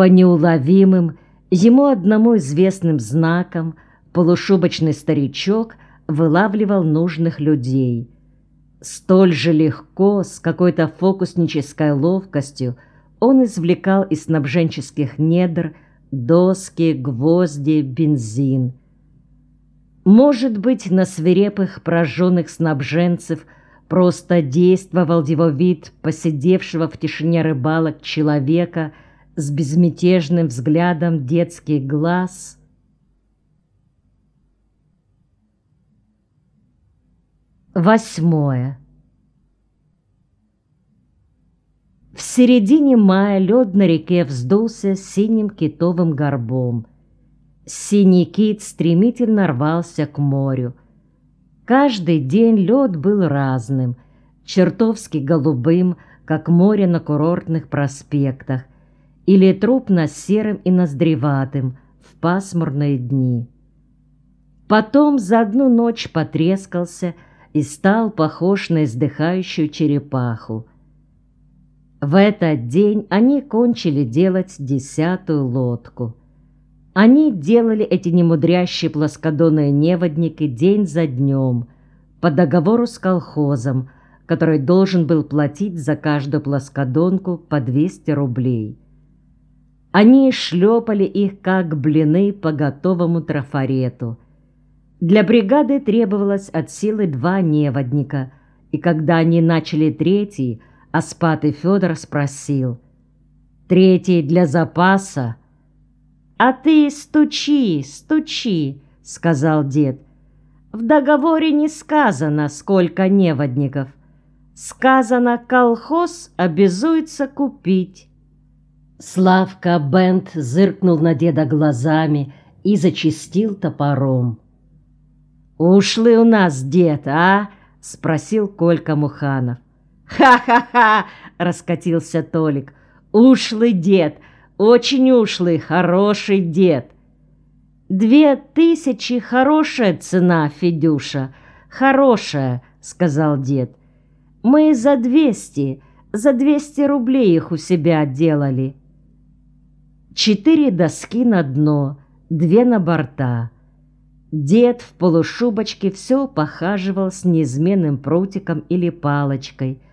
По неуловимым, ему одному известным знакам полушубочный старичок вылавливал нужных людей. Столь же легко, с какой-то фокуснической ловкостью, он извлекал из снабженческих недр доски, гвозди, бензин. Может быть, на свирепых прожженных снабженцев просто действовал его вид посидевшего в тишине рыбалок человека с безмятежным взглядом детских глаз. Восьмое. В середине мая лед на реке вздулся синим китовым горбом. Синий кит стремительно рвался к морю. Каждый день лед был разным, чертовски голубым, как море на курортных проспектах, или трупно-серым и ноздреватым в пасмурные дни. Потом за одну ночь потрескался и стал похож на издыхающую черепаху. В этот день они кончили делать десятую лодку. Они делали эти немудрящие плоскодонные неводники день за днем по договору с колхозом, который должен был платить за каждую плоскодонку по 200 рублей. Они шлепали их, как блины по готовому трафарету. Для бригады требовалось от силы два неводника, и когда они начали третий – Аспатый Федор спросил. «Третий для запаса?» «А ты стучи, стучи», — сказал дед. «В договоре не сказано, сколько неводников. Сказано, колхоз обязуется купить». Славка Бент зыркнул на деда глазами и зачистил топором. «Ушлый у нас дед, а?» — спросил Колька Муханов. «Ха-ха-ха!» — раскатился Толик. «Ушлый дед! Очень ушлый, хороший дед!» «Две тысячи — хорошая цена, Федюша, хорошая!» — сказал дед. «Мы за двести, за двести рублей их у себя делали». Четыре доски на дно, две на борта. Дед в полушубочке все похаживал с неизменным прутиком или палочкой —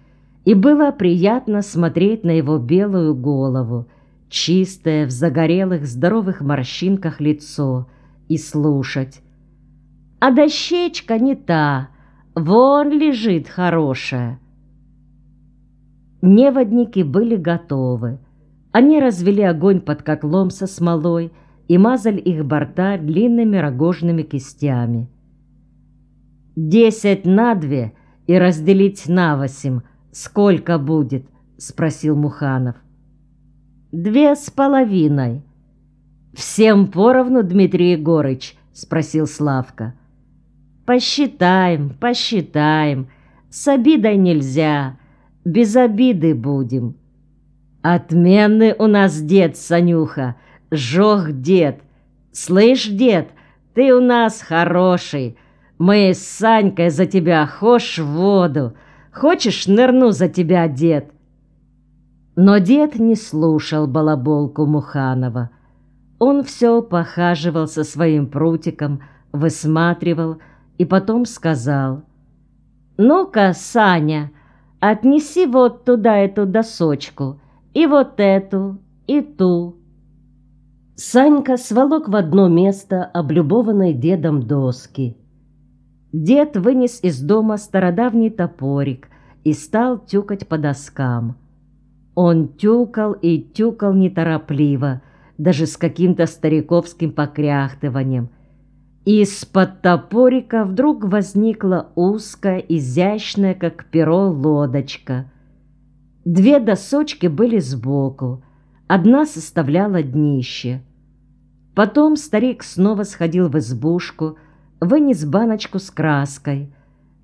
и было приятно смотреть на его белую голову, чистое в загорелых здоровых морщинках лицо, и слушать. А дощечка не та, вон лежит хорошая. Неводники были готовы. Они развели огонь под котлом со смолой и мазали их борта длинными рогожными кистями. «Десять на две и разделить на восемь», «Сколько будет?» — спросил Муханов. «Две с половиной». «Всем поровну, Дмитрий Егорыч?» — спросил Славка. «Посчитаем, посчитаем. С обидой нельзя. Без обиды будем». «Отменный у нас дед, Санюха. Жох дед. Слышь, дед, ты у нас хороший. Мы с Санькой за тебя хошь в воду. Хочешь, нырну за тебя, дед?» Но дед не слушал балаболку Муханова. Он все похаживал со своим прутиком, высматривал и потом сказал. «Ну-ка, Саня, отнеси вот туда эту досочку, и вот эту, и ту». Санька сволок в одно место облюбованной дедом доски. Дед вынес из дома стародавний топорик и стал тюкать по доскам. Он тюкал и тюкал неторопливо, даже с каким-то стариковским покряхтыванием. Из-под топорика вдруг возникла узкая, изящная, как перо, лодочка. Две досочки были сбоку, одна составляла днище. Потом старик снова сходил в избушку, вынес баночку с краской,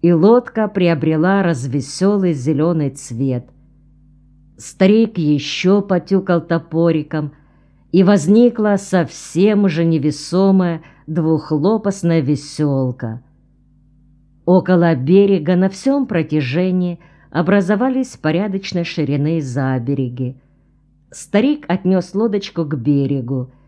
и лодка приобрела развеселый зеленый цвет. Старик еще потюкал топориком, и возникла совсем уже невесомая двухлопастная веселка. Около берега на всем протяжении образовались порядочной ширины забереги. Старик отнес лодочку к берегу,